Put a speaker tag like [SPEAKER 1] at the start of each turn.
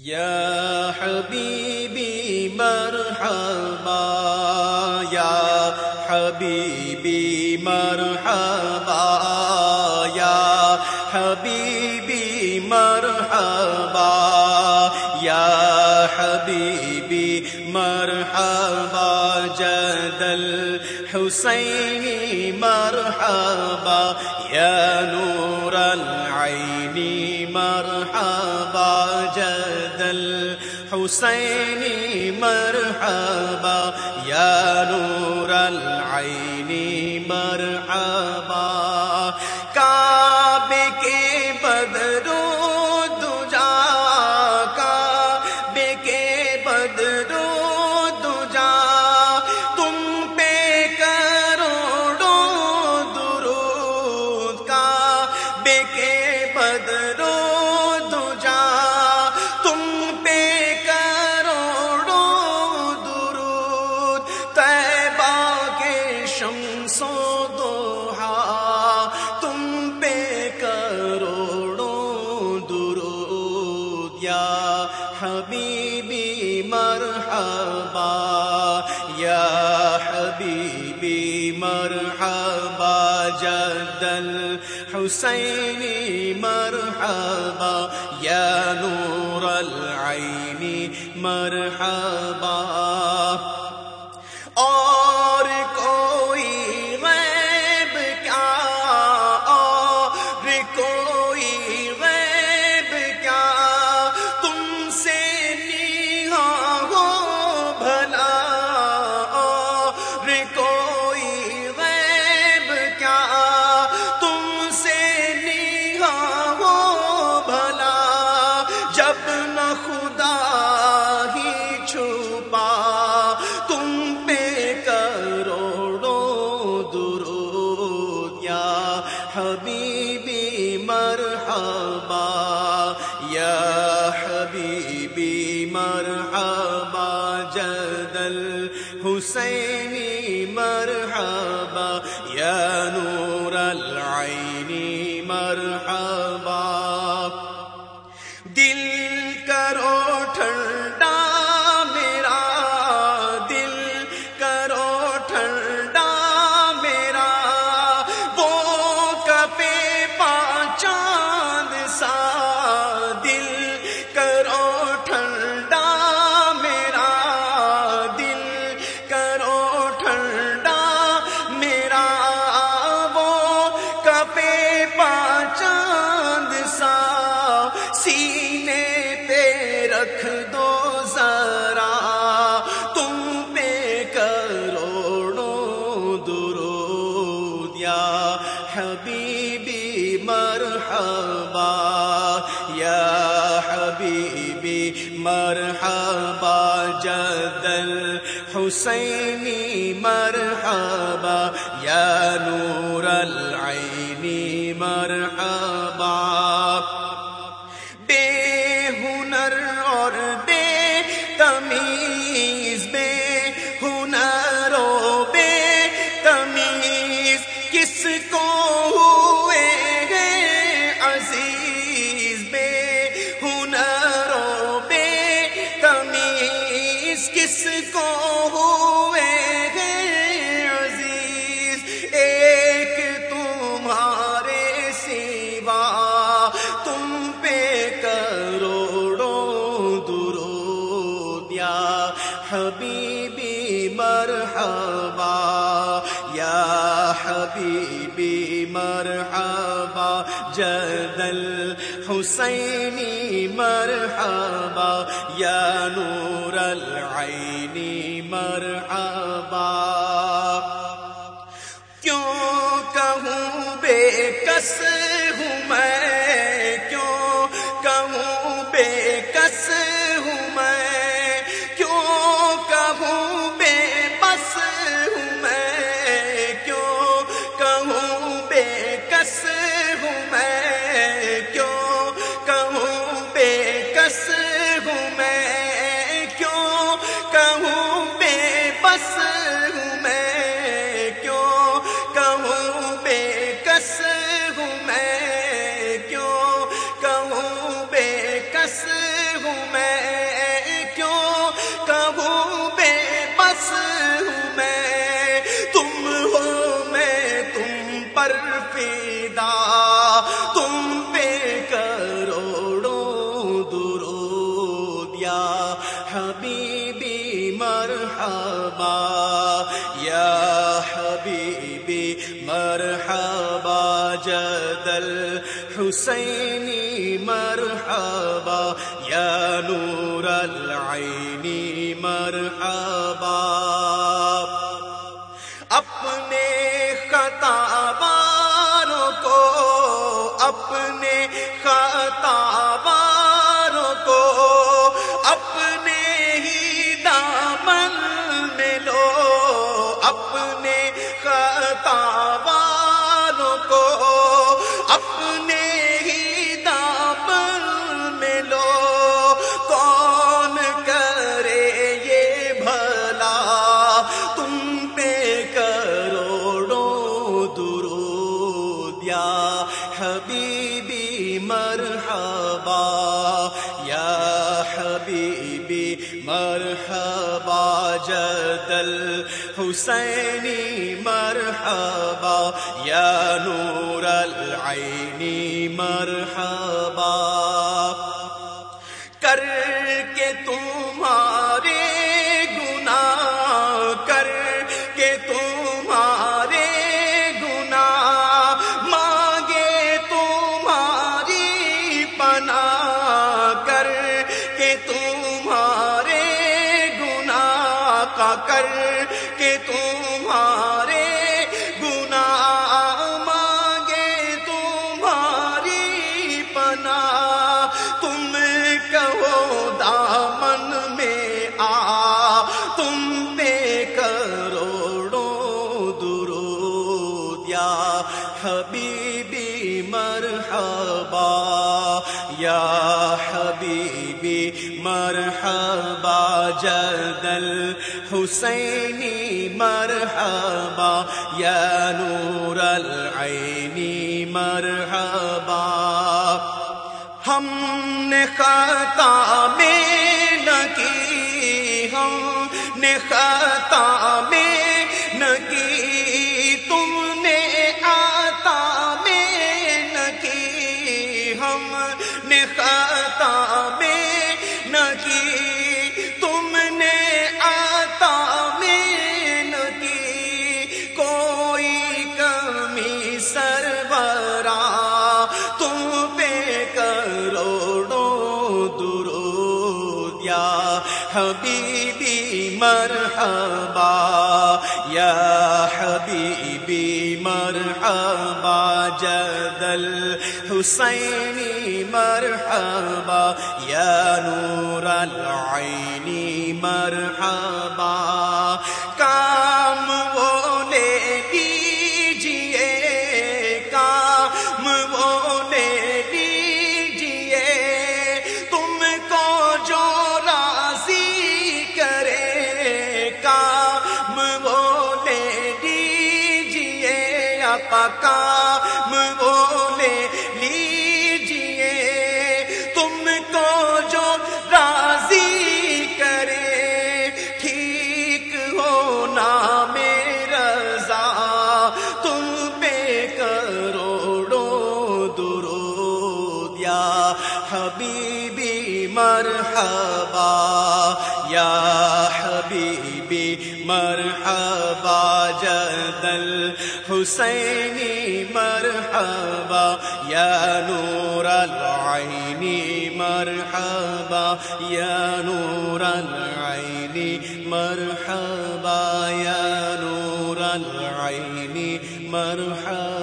[SPEAKER 1] یا حبیبی مرحبا، یا حبیبی مرحبا، یا حبیبی مرحبا، یا حبیبی مرحبا جدل حسینی مرحبا، یا نور العینی مرحبا حسینی مرحبا یا نور العینی مرحبا۔ درود یا حبیبی مرحبا یا حبیبی مرحبا جدل حسینی مرحبا یا نور العینی مرحبا۔ حبیبی مرحبا یا حبیبی مرحبا جدل حسینی مرحبا یا نور العینی مرحبا حسینی مرحبا، یا نور العینی مرحبا۔ بے ہنر اور بے تمیز، بے ہنر و بے تمیز، کس کو حسینی مرحبا یا نور العین. دا تم پہ کروڑوں درو دیا حبیبی مرحبا، یا حبیبی مرحبا جدل حسینی مرحبا، یا نور العینی مرحبا۔ حسینی مرحبا یا نور العینی مرحبا. جدل حسینی مرحبا، یا نور العینی مرحبا۔ ہم نے خطا میں نہ کی، ہم نے خطا میں کمی سربراہ تم پہ کروڑوں درود، یا حبیبی مرحبا، یا حبیبی مرحبا جدل حسینی مرحبا، یا نور العینی مرحبا۔ آقا کام وہ لے لیجیے تم کو جو راضی کرے، ٹھیک ہونا میرا رضا۔ تم پہ کروڑوں درود یا حبیبی مرحبا۔ یا حبیبی مرحبا۔ جدل حسینی مرحبا، یا نور العینی مرحبا، یا نور العینی مرحبا، یا نور العینی مرحبا۔